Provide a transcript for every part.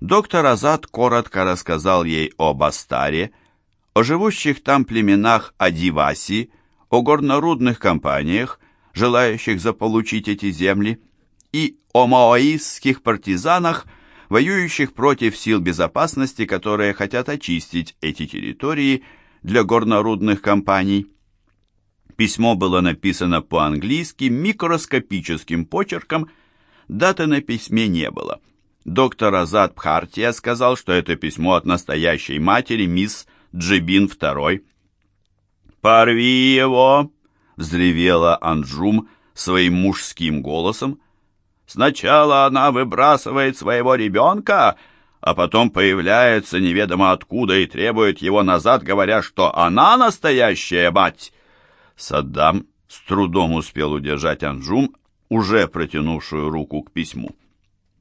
доктор Азад коротко рассказал ей об Астаре, о живущих там племенах Адиваси, о горнорудных компаниях, желающих заполучить эти земли, и о маоистских партизанах, воюющих против сил безопасности, которые хотят очистить эти территории для горнорудных компаний. Письмо было написано по-английски микроскопическим почерком, даты на письме не было. Доктор Азад Бхартия сказал, что это письмо от настоящей матери, мисс Джибин II. «Порви его!» — взревела Анджум своим мужским голосом. «Сначала она выбрасывает своего ребенка, а потом появляется неведомо откуда и требует его назад, говоря, что она настоящая мать». Саддам с трудом успел удержать Анджум, уже протянувшую руку к письму.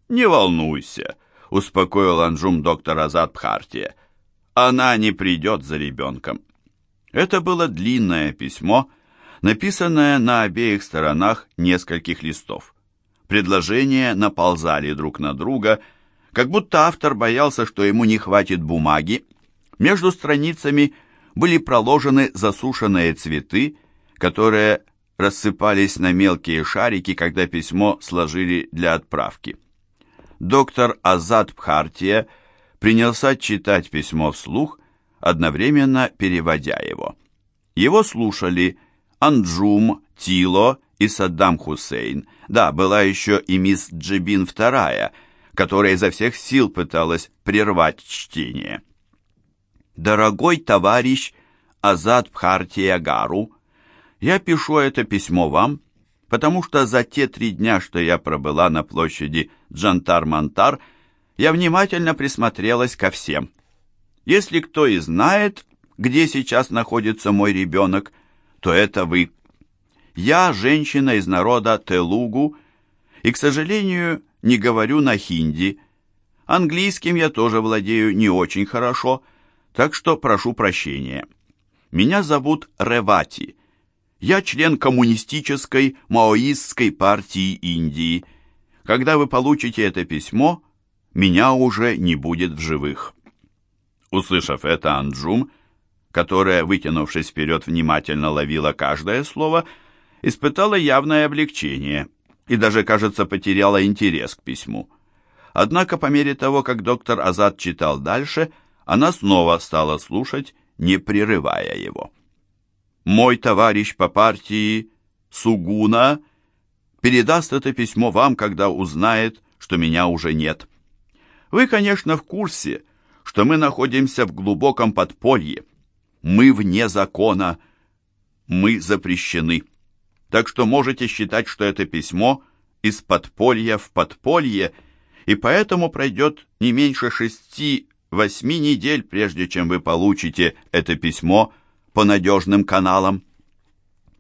«Не волнуйся», — успокоил Анджум доктор Азад Бхартия. «Она не придет за ребенком». Это было длинное письмо, написанное на обеих сторонах нескольких листов. Предложения наползали друг на друга, как будто автор боялся, что ему не хватит бумаги. Между страницами были проложены засушенные цветы, которые рассыпались на мелкие шарики, когда письмо сложили для отправки. Доктор Азад Бхартия принялся читать письмо вслух, одновременно переводя его. Его слушали Анджум, Тило и Саддам Хусейн. Да, была еще и мисс Джибин II, которая изо всех сил пыталась прервать чтение. «Дорогой товарищ Азад Бхартия Гару, я пишу это письмо вам, потому что за те три дня, что я пробыла на площади Джантар-Мантар, я внимательно присмотрелась ко всем. Если кто и знает, где сейчас находится мой ребенок, то это вы. Я женщина из народа Телугу и, к сожалению, не говорю на хинди. Английским я тоже владею не очень хорошо, так что прошу прощения. Меня зовут Ревати. Я член коммунистической маоистской партии Индии. Когда вы получите это письмо, меня уже не будет в живых. Услышав это, Анджум, которая, вытянувшись вперед, внимательно ловила каждое слово, испытала явное облегчение и даже, кажется, потеряла интерес к письму. Однако по мере того, как доктор Азад читал дальше, она снова стала слушать, не прерывая его. «Мой товарищ по партии Сугуна передаст это письмо вам, когда узнает, что меня уже нет. Вы, конечно, в курсе, что мы находимся в глубоком подполье. Мы вне закона. Мы запрещены. Так что можете считать, что это письмо из подполья в подполье, и поэтому пройдет не меньше шести-восьми недель, прежде чем вы получите это письмо по надежным каналам.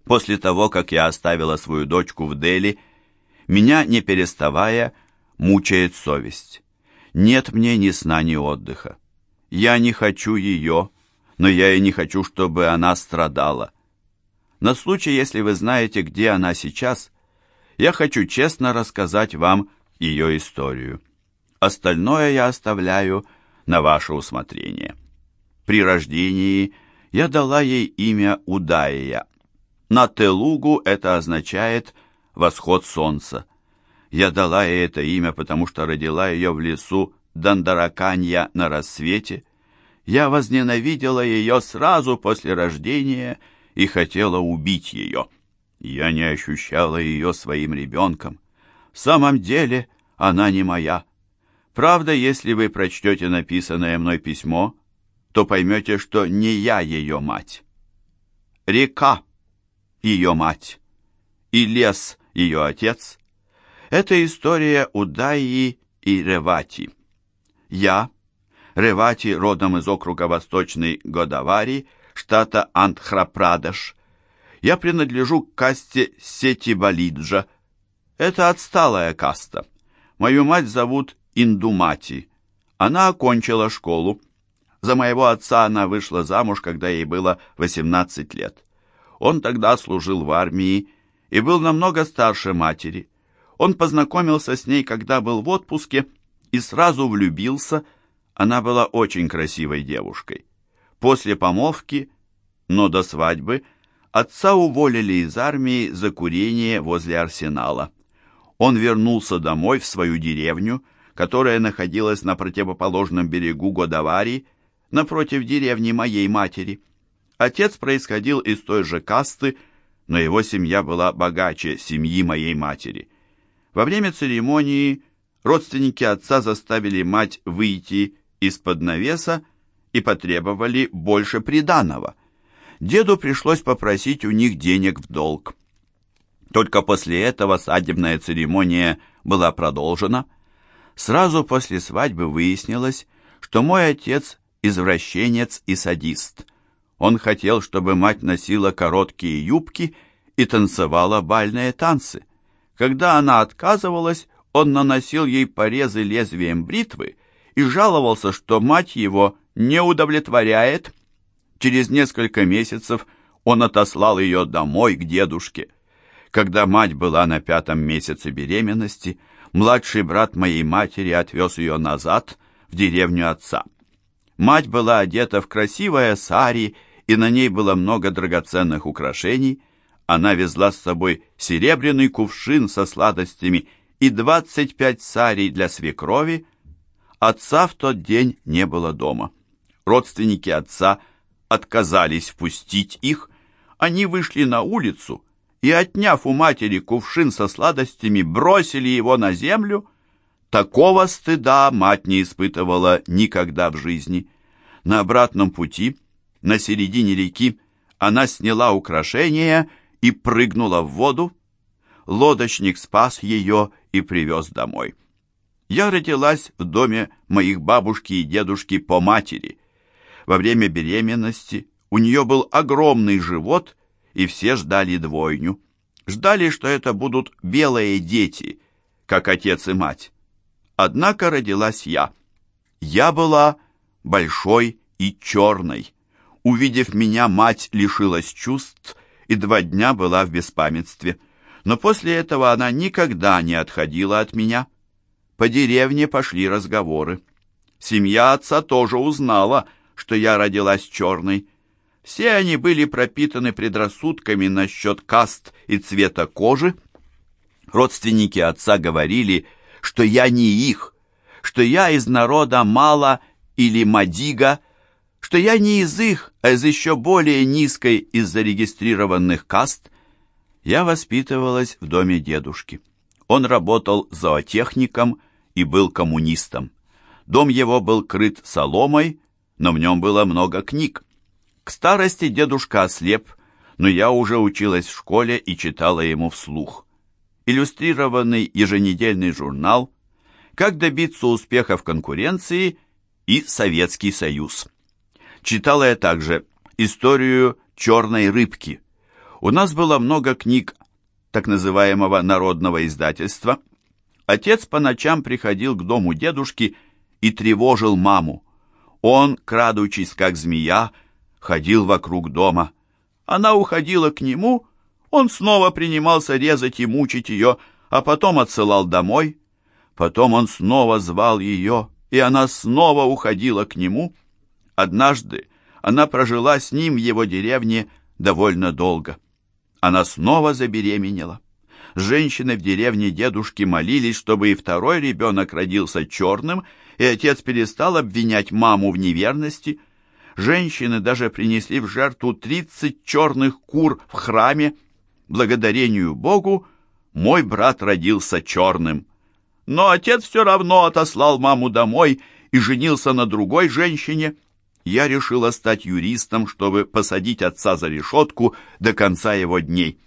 После того, как я оставила свою дочку в Дели, меня, не переставая, мучает совесть. Нет мне ни сна, ни отдыха. Я не хочу ее, но я и не хочу, чтобы она страдала. На случай, если вы знаете, где она сейчас, я хочу честно рассказать вам ее историю. Остальное я оставляю на ваше усмотрение. При рождении я дала ей имя Удаия. На Телугу это означает «восход солнца». Я дала ей это имя, потому что родила ее в лесу Дандараканья на рассвете. Я возненавидела ее сразу после рождения и хотела убить ее. Я не ощущала ее своим ребенком. В самом деле она не моя. Правда, если вы прочтете написанное мной письмо, то поймете, что не я ее мать. Река — ее мать, и лес — ее отец — это история Удаи и Ревати. Я, Ревати, родом из округа Восточный Годавари, штата Андхрапрадеш. Я принадлежу к касте Сети Балиджа. Это отсталая каста. Мою мать зовут Индумати. Она окончила школу. За моего отца она вышла замуж, когда ей было 18 лет. Он тогда служил в армии и был намного старше матери. Он познакомился с ней, когда был в отпуске, и сразу влюбился. Она была очень красивой девушкой. После помолвки, но до свадьбы, отца уволили из армии за курение возле арсенала. Он вернулся домой в свою деревню, которая находилась на противоположном берегу Годовари, напротив деревни моей матери. Отец происходил из той же касты, но его семья была богаче семьи моей матери. Во время церемонии родственники отца заставили мать выйти из-под навеса и потребовали больше приданого. Деду пришлось попросить у них денег в долг. Только после этого свадебная церемония была продолжена. Сразу после свадьбы выяснилось, что мой отец извращенец и садист. Он хотел, чтобы мать носила короткие юбки и танцевала бальные танцы. Когда она отказывалась, он наносил ей порезы лезвием бритвы и жаловался, что мать его не удовлетворяет. Через несколько месяцев он отослал ее домой к дедушке. Когда мать была на пятом месяце беременности, младший брат моей матери отвез ее назад в деревню отца. Мать была одета в красивое сари, и на ней было много драгоценных украшений. Она везла с собой серебряный кувшин со сладостями и 25 сарей для свекрови. Отца в тот день не было дома. Родственники отца отказались впустить их. Они вышли на улицу и, отняв у матери кувшин со сладостями, бросили его на землю, Такого стыда мать не испытывала никогда в жизни. На обратном пути, на середине реки, она сняла украшения и прыгнула в воду. Лодочник спас ее и привез домой. Я родилась в доме моих бабушки и дедушки по матери. Во время беременности у нее был огромный живот, и все ждали двойню. Ждали, что это будут белые дети, как отец и мать. Однако родилась я. Я была большой и черной. Увидев меня, мать лишилась чувств и два дня была в беспамятстве. Но после этого она никогда не отходила от меня. По деревне пошли разговоры. Семья отца тоже узнала, что я родилась черной. Все они были пропитаны предрассудками насчет каст и цвета кожи. Родственники отца говорили, что я не их, что я из народа Мала или Мадига, что я не из их, а из еще более низкой из зарегистрированных каст. Я воспитывалась в доме дедушки. Он работал зоотехником и был коммунистом. Дом его был крыт соломой, но в нем было много книг. К старости дедушка ослеп, но я уже училась в школе и читала ему вслух иллюстрированный еженедельный журнал «Как добиться успеха в конкуренции» и «Советский Союз». Читала я также историю «Черной рыбки». У нас было много книг так называемого народного издательства. Отец по ночам приходил к дому дедушки и тревожил маму. Он, крадучись как змея, ходил вокруг дома. Она уходила к нему он снова принимался резать и мучить ее, а потом отсылал домой. Потом он снова звал ее, и она снова уходила к нему. Однажды она прожила с ним в его деревне довольно долго. Она снова забеременела. Женщины в деревне дедушки молились, чтобы и второй ребенок родился черным, и отец перестал обвинять маму в неверности. Женщины даже принесли в жертву тридцать черных кур в храме, благодарению Богу, мой брат родился черным. Но отец все равно отослал маму домой и женился на другой женщине. Я решила стать юристом, чтобы посадить отца за решетку до конца его дней.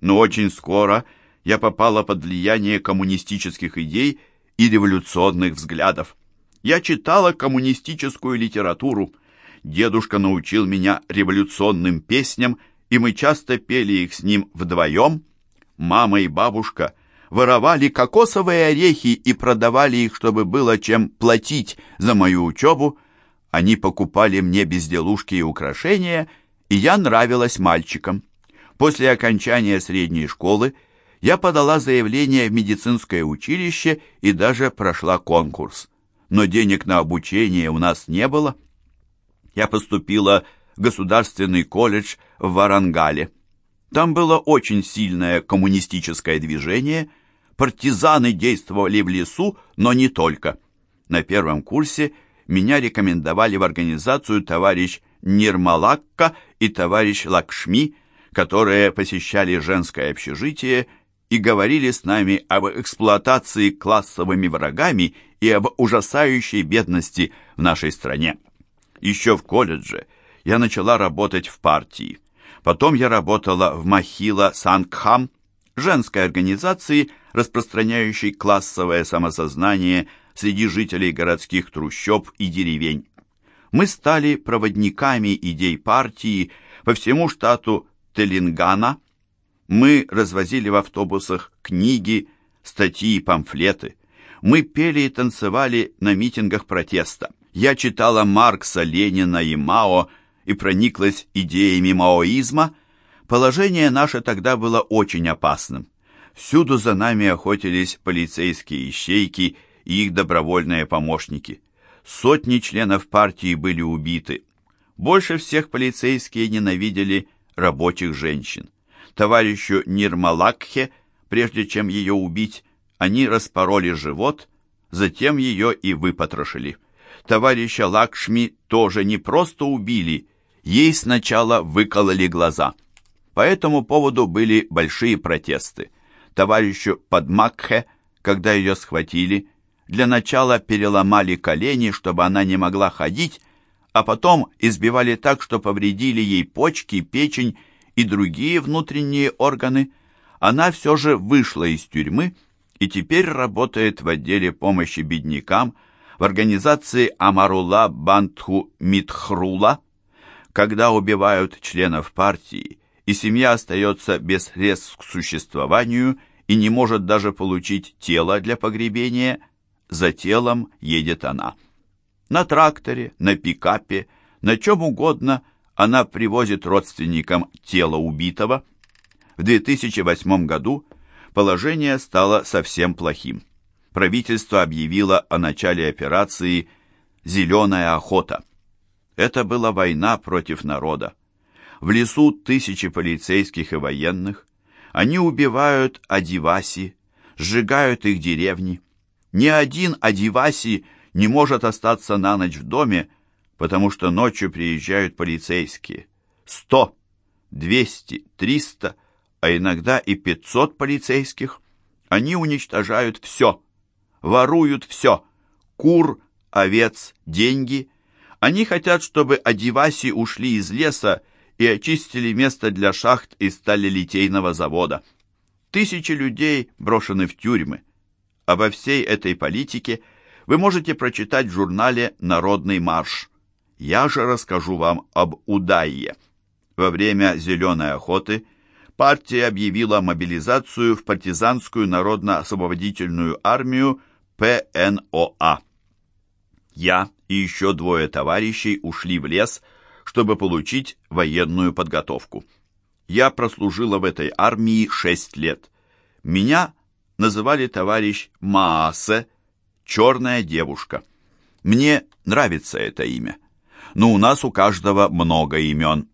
Но очень скоро я попала под влияние коммунистических идей и революционных взглядов. Я читала коммунистическую литературу. Дедушка научил меня революционным песням и мы часто пели их с ним вдвоем. Мама и бабушка воровали кокосовые орехи и продавали их, чтобы было чем платить за мою учебу. Они покупали мне безделушки и украшения, и я нравилась мальчикам. После окончания средней школы Я подала заявление в медицинское училище и даже прошла конкурс. Но денег на обучение у нас не было. Я поступила государственный колледж в Варангале. Там было очень сильное коммунистическое движение. Партизаны действовали в лесу, но не только. На первом курсе меня рекомендовали в организацию товарищ Нирмалакка и товарищ Лакшми, которые посещали женское общежитие и говорили с нами об эксплуатации классовыми врагами и об ужасающей бедности в нашей стране. Еще в колледже я начала работать в партии. Потом я работала в Махила Сангхам, женской организации, распространяющей классовое самосознание среди жителей городских трущоб и деревень. Мы стали проводниками идей партии по всему штату Телингана. Мы развозили в автобусах книги, статьи и памфлеты. Мы пели и танцевали на митингах протеста. Я читала Маркса, Ленина и Мао и прониклась идеями маоизма. Положение наше тогда было очень опасным. Всюду за нами охотились полицейские ищейки и их добровольные помощники. Сотни членов партии были убиты. Больше всех полицейские ненавидели рабочих женщин. Товарищу Нирмалакхе, прежде чем ее убить, они распороли живот, затем ее и выпотрошили. Товарища Лакшми тоже не просто убили, ей сначала выкололи глаза. По этому поводу были большие протесты. Товарищу Падмакхе, когда ее схватили, для начала переломали колени, чтобы она не могла ходить, а потом избивали так, что повредили ей почки, печень и другие внутренние органы. Она все же вышла из тюрьмы и теперь работает в отделе помощи беднякам в организации Амарула Бантху Митхрула. Когда убивают членов партии, и семья остается без средств к существованию и не может даже получить тело для погребения – за телом едет она. На тракторе, на пикапе, на чем угодно она привозит родственникам тело убитого. В 2008 году положение стало совсем плохим. Правительство объявило о начале операции «Зеленая охота». Это была война против народа. В лесу тысячи полицейских и военных. Они убивают адиваси, сжигают их деревни. Ни один Адиваси не может остаться на ночь в доме, потому что ночью приезжают полицейские. Сто, двести, триста, а иногда и пятьсот полицейских. Они уничтожают все, воруют все. Кур, овец, деньги. Они хотят, чтобы Адиваси ушли из леса и очистили место для шахт и стали литейного завода. Тысячи людей брошены в тюрьмы. Обо всей этой политике вы можете прочитать в журнале «Народный марш». Я же расскажу вам об Удайе. Во время «Зеленой охоты» партия объявила мобилизацию в партизанскую народно-освободительную армию ПНОА. Я и еще двое товарищей ушли в лес, чтобы получить военную подготовку. Я прослужила в этой армии шесть лет. Меня называли товарищ Маасе «Черная девушка». Мне нравится это имя. Но у нас у каждого много имен.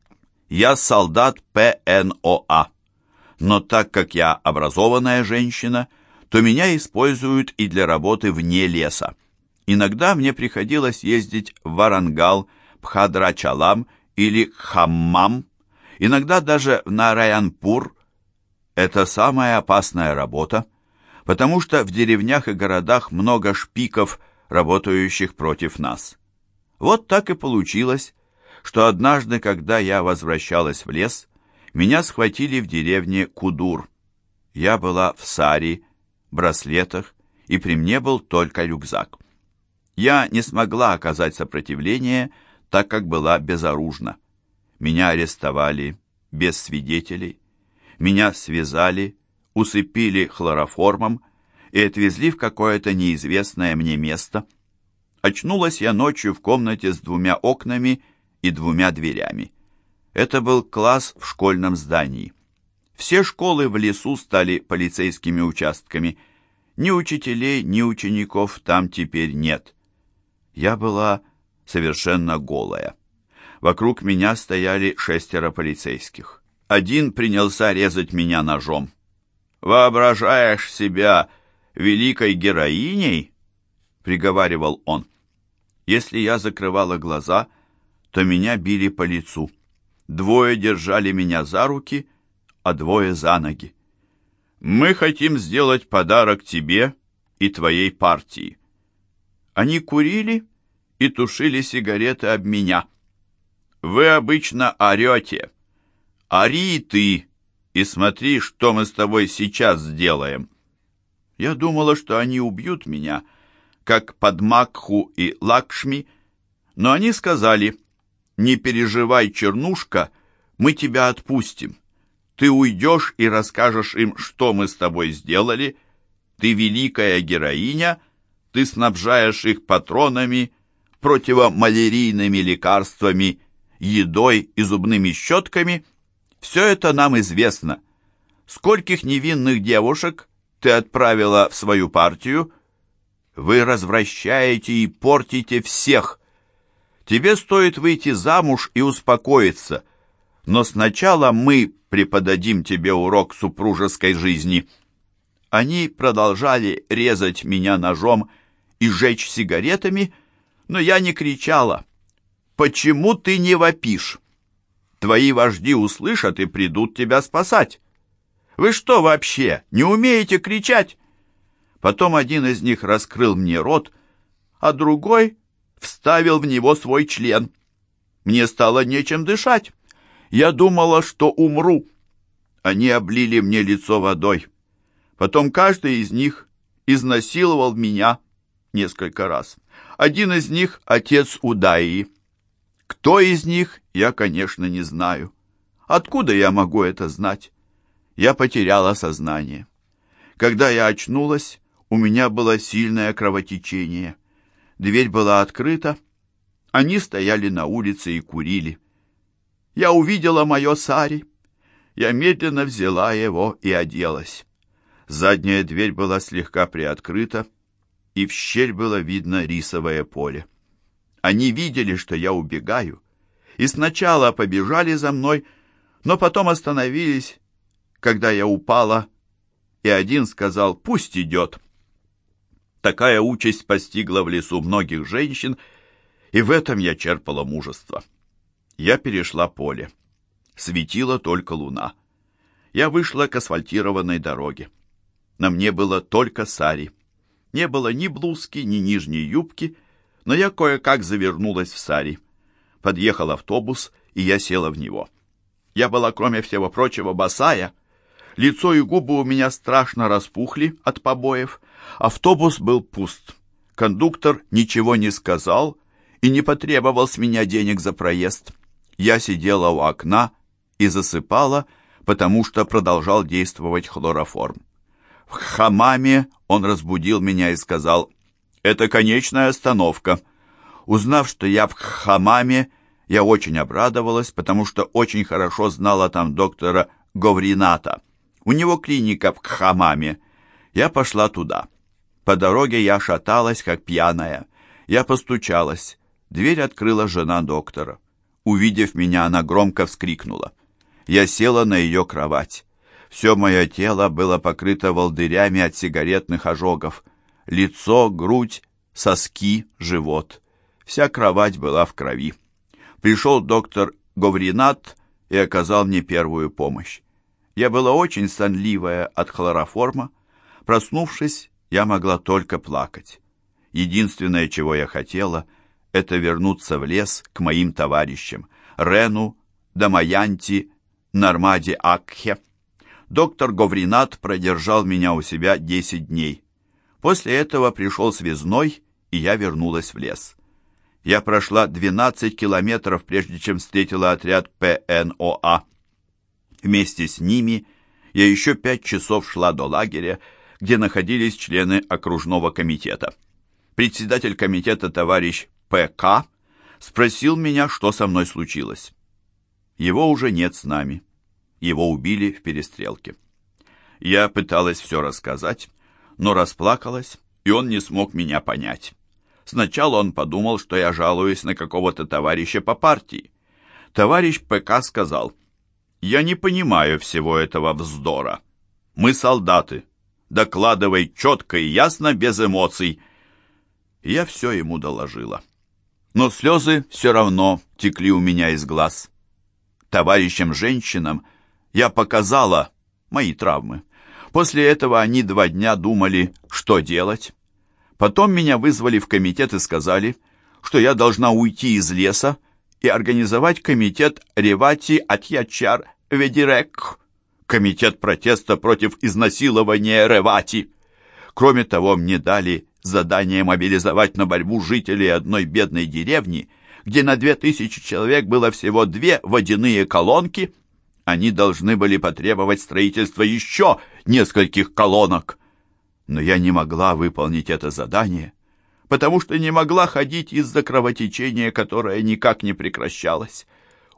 Я солдат ПНОА. Но так как я образованная женщина, то меня используют и для работы вне леса. Иногда мне приходилось ездить в Варангал, Пхадрачалам или Хаммам, иногда даже в Нараянпур. Это самая опасная работа, потому что в деревнях и городах много шпиков, работающих против нас. Вот так и получилось, что однажды, когда я возвращалась в лес, меня схватили в деревне Кудур. Я была в саре, браслетах, и при мне был только рюкзак. Я не смогла оказать сопротивление, так как была безоружна. Меня арестовали без свидетелей. Меня связали, усыпили хлороформом и отвезли в какое-то неизвестное мне место. Очнулась я ночью в комнате с двумя окнами и двумя дверями. Это был класс в школьном здании. Все школы в лесу стали полицейскими участками. Ни учителей, ни учеников там теперь нет. Я была совершенно голая. Вокруг меня стояли шестеро полицейских. Один принялся резать меня ножом. «Воображаешь себя великой героиней?» — приговаривал он. Если я закрывала глаза, то меня били по лицу. Двое держали меня за руки, а двое за ноги. «Мы хотим сделать подарок тебе и твоей партии». Они курили и тушили сигареты об меня. «Вы обычно орете. Ори ты и смотри, что мы с тобой сейчас сделаем». Я думала, что они убьют меня, как Падмакху и Лакшми, но они сказали, «Не переживай, Чернушка, мы тебя отпустим. Ты уйдешь и расскажешь им, что мы с тобой сделали. Ты великая героиня, ты снабжаешь их патронами, противомалярийными лекарствами, едой и зубными щетками. Все это нам известно. Скольких невинных девушек ты отправила в свою партию? Вы развращаете и портите всех. Тебе стоит выйти замуж и успокоиться. Но сначала мы преподадим тебе урок супружеской жизни». Они продолжали резать меня ножом и жечь сигаретами, но я не кричала. «Почему ты не вопишь? Твои вожди услышат и придут тебя спасать. Вы что вообще, не умеете кричать?» Потом один из них раскрыл мне рот, а другой вставил в него свой член. Мне стало нечем дышать. Я думала, что умру. Они облили мне лицо водой. Потом каждый из них изнасиловал меня несколько раз. Один из них — отец Удаи. Кто из них, я, конечно, не знаю. Откуда я могу это знать? Я потеряла сознание. Когда я очнулась, у меня было сильное кровотечение. Дверь была открыта. Они стояли на улице и курили. Я увидела мое сари. Я медленно взяла его и оделась. Задняя дверь была слегка приоткрыта, и в щель было видно рисовое поле. Они видели, что я убегаю, и сначала побежали за мной, но потом остановились, когда я упала, и один сказал «пусть идет». Такая участь постигла в лесу многих женщин, и в этом я черпала мужество. Я перешла поле. Светила только луна. Я вышла к асфальтированной дороге. На мне было только сари. Не было ни блузки, ни нижней юбки, но я кое-как завернулась в сари. Подъехал автобус, и я села в него. Я была, кроме всего прочего, босая. Лицо и губы у меня страшно распухли от побоев. Автобус был пуст. Кондуктор ничего не сказал и не потребовал с меня денег за проезд. Я сидела у окна и засыпала, потому что продолжал действовать хлороформ. В хамаме он разбудил меня и сказал, «Это конечная остановка». Узнав, что я в хамаме, я очень обрадовалась, потому что очень хорошо знала там доктора Говрината. У него клиника в хамаме. Я пошла туда. По дороге я шаталась, как пьяная. Я постучалась. Дверь открыла жена доктора. Увидев меня, она громко вскрикнула. Я села на ее кровать. Все мое тело было покрыто волдырями от сигаретных ожогов. Лицо, грудь, соски, живот. Вся кровать была в крови. Пришел доктор Говринат и оказал мне первую помощь. Я была очень сонливая от хлороформа. Проснувшись, я могла только плакать. Единственное, чего я хотела, это вернуться в лес к моим товарищам, Рену, Дамаянти, Нормаде Акхе. Доктор Говринат продержал меня у себя 10 дней. После этого пришел связной, и я вернулась в лес. Я прошла 12 километров, прежде чем встретила отряд ПНОА. Вместе с ними я еще пять часов шла до лагеря, где находились члены окружного комитета. Председатель комитета товарищ П.К. спросил меня, что со мной случилось. Его уже нет с нами. Его убили в перестрелке. Я пыталась все рассказать, но расплакалась, и он не смог меня понять. Сначала он подумал, что я жалуюсь на какого-то товарища по партии. Товарищ ПК сказал, «Я не понимаю всего этого вздора. Мы солдаты. Докладывай четко и ясно, без эмоций». Я все ему доложила. Но слезы все равно текли у меня из глаз. Товарищам-женщинам я показала мои травмы. После этого они два дня думали, что делать. Потом меня вызвали в комитет и сказали, что я должна уйти из леса и организовать комитет Ревати Атьячар Ведирек, комитет протеста против изнасилования Ревати. Кроме того, мне дали задание мобилизовать на борьбу жителей одной бедной деревни, где на две тысячи человек было всего две водяные колонки. Они должны были потребовать строительства еще нескольких колонок. Но я не могла выполнить это задание, потому что не могла ходить из-за кровотечения, которое никак не прекращалось.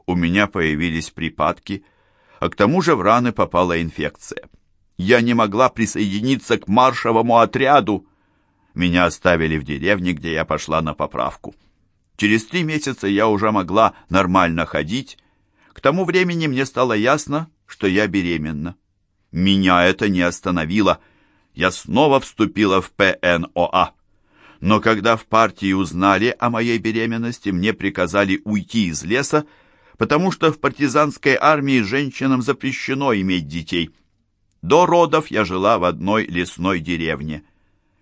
У меня появились припадки, а к тому же в раны попала инфекция. Я не могла присоединиться к маршевому отряду. Меня оставили в деревне, где я пошла на поправку. Через три месяца я уже могла нормально ходить. К тому времени мне стало ясно, что я беременна. Меня это не остановило. Я снова вступила в ПНОА. Но когда в партии узнали о моей беременности, мне приказали уйти из леса, потому что в партизанской армии женщинам запрещено иметь детей. До родов я жила в одной лесной деревне.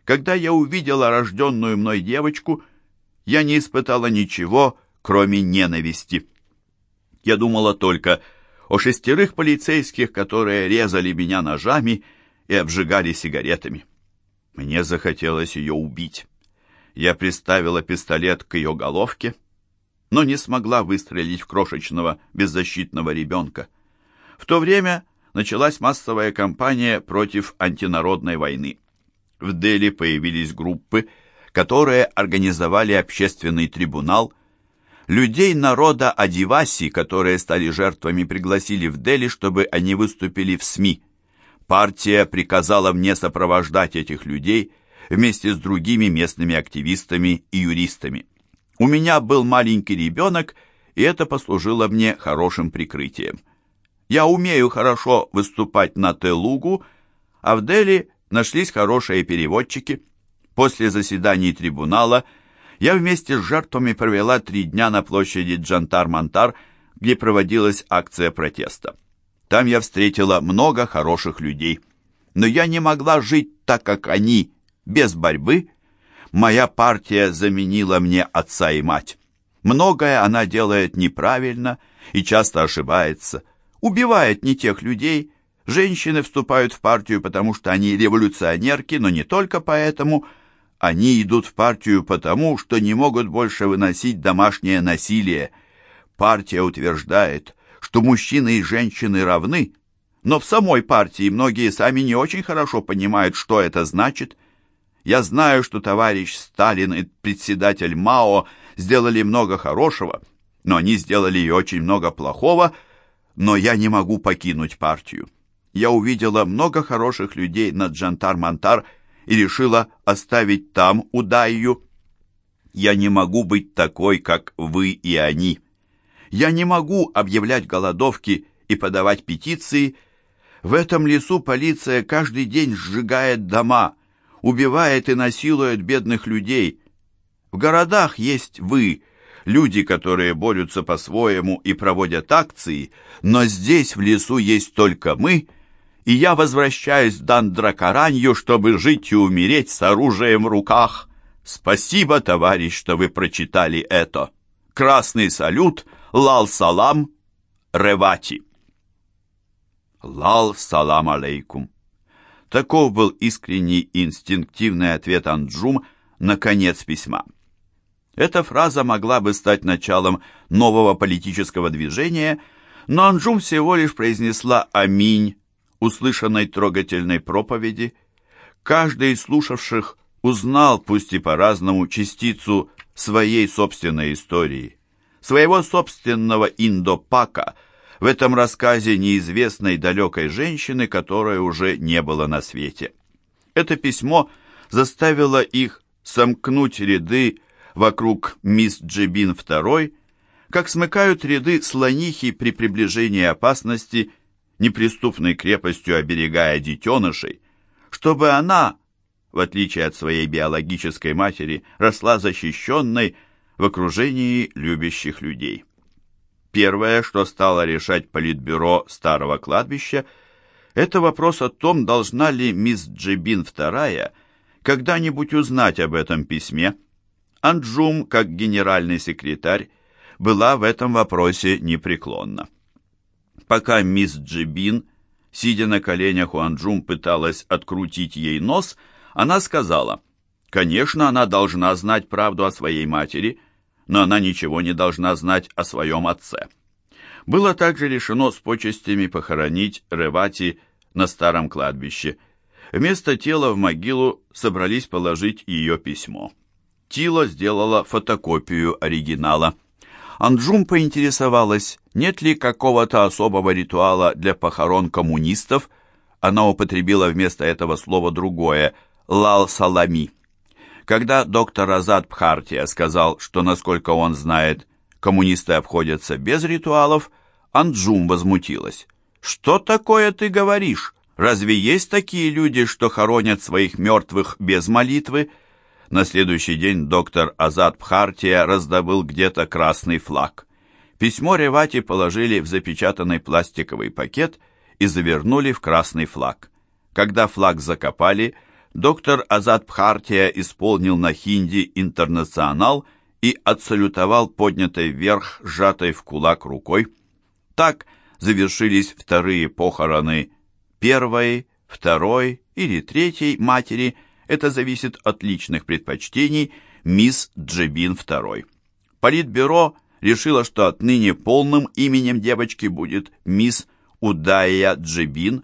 Когда я увидела рожденную мной девочку, я не испытала ничего, кроме ненависти. Я думала только о шестерых полицейских, которые резали меня ножами и обжигали сигаретами. Мне захотелось ее убить. Я приставила пистолет к ее головке, но не смогла выстрелить в крошечного беззащитного ребенка. В то время началась массовая кампания против антинародной войны. В Дели появились группы, которые организовали общественный трибунал – Людей народа Адиваси, которые стали жертвами, пригласили в Дели, чтобы они выступили в СМИ. Партия приказала мне сопровождать этих людей вместе с другими местными активистами и юристами. У меня был маленький ребенок, и это послужило мне хорошим прикрытием. Я умею хорошо выступать на Телугу, а в Дели нашлись хорошие переводчики. После заседаний трибунала – я вместе с жертвами провела три дня на площади Джантар-Мантар, где проводилась акция протеста. Там я встретила много хороших людей. Но я не могла жить так, как они, без борьбы. Моя партия заменила мне отца и мать. Многое она делает неправильно и часто ошибается. Убивает не тех людей. Женщины вступают в партию, потому что они революционерки, но не только поэтому – они идут в партию потому, что не могут больше выносить домашнее насилие. Партия утверждает, что мужчины и женщины равны, но в самой партии многие сами не очень хорошо понимают, что это значит. Я знаю, что товарищ Сталин и председатель Мао сделали много хорошего, но они сделали и очень много плохого, но я не могу покинуть партию. Я увидела много хороших людей на Джантар-Мантар и решила оставить там Удайю. Я не могу быть такой, как вы и они. Я не могу объявлять голодовки и подавать петиции. В этом лесу полиция каждый день сжигает дома, убивает и насилует бедных людей. В городах есть вы, люди, которые борются по-своему и проводят акции, но здесь в лесу есть только мы — и я возвращаюсь в Дандракаранью, чтобы жить и умереть с оружием в руках. Спасибо, товарищ, что вы прочитали это. Красный салют, лал-салам, ревати. Лал-салам алейкум. Таков был искренний инстинктивный ответ Анджум на конец письма. Эта фраза могла бы стать началом нового политического движения, но Анджум всего лишь произнесла «Аминь», услышанной трогательной проповеди, каждый из слушавших узнал, пусть и по-разному, частицу своей собственной истории, своего собственного индопака, в этом рассказе неизвестной далекой женщины, которой уже не было на свете. Это письмо заставило их сомкнуть ряды вокруг мисс Джибин II, как смыкают ряды слонихи при приближении опасности, неприступной крепостью оберегая детенышей, чтобы она, в отличие от своей биологической матери, росла защищенной в окружении любящих людей. Первое, что стало решать политбюро старого кладбища, это вопрос о том, должна ли мисс Джибин II когда-нибудь узнать об этом письме. Анджум, как генеральный секретарь, была в этом вопросе непреклонна. Пока мисс Джибин, сидя на коленях у Анджум, пыталась открутить ей нос, она сказала, «Конечно, она должна знать правду о своей матери», но она ничего не должна знать о своем отце. Было также решено с почестями похоронить Ревати на старом кладбище. Вместо тела в могилу собрались положить ее письмо. Тила сделала фотокопию оригинала. Анджум поинтересовалась, нет ли какого-то особого ритуала для похорон коммунистов. Она употребила вместо этого слова другое – «лал-салами». Когда доктор Азад Бхартия сказал, что, насколько он знает, коммунисты обходятся без ритуалов, Анджум возмутилась. «Что такое ты говоришь? Разве есть такие люди, что хоронят своих мертвых без молитвы?» На следующий день доктор Азад Бхартия раздобыл где-то красный флаг. Письмо Ревати положили в запечатанный пластиковый пакет и завернули в красный флаг. Когда флаг закопали, доктор Азад Бхартия исполнил на хинди «Интернационал» и отсалютовал поднятой вверх, сжатой в кулак рукой. Так завершились вторые похороны первой, второй или третьей матери, это зависит от личных предпочтений, мисс Джебин II. Политбюро решило, что отныне полным именем девочки будет мисс Удая Джебин.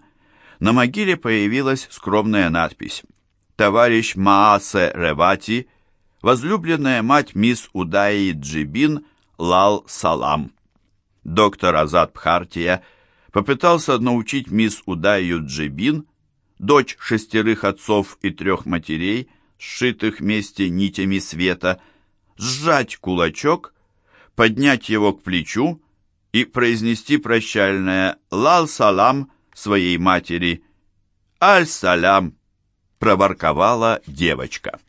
На могиле появилась скромная надпись товарищ Маасе Ревати, возлюбленная мать мисс Удаи Джибин Лал Салам. Доктор Азад Бхартия попытался научить мисс Удаю Джибин, дочь шестерых отцов и трех матерей, сшитых вместе нитями света, сжать кулачок, поднять его к плечу и произнести прощальное «Лал-салам» своей матери «Аль-салям» проворковала девочка.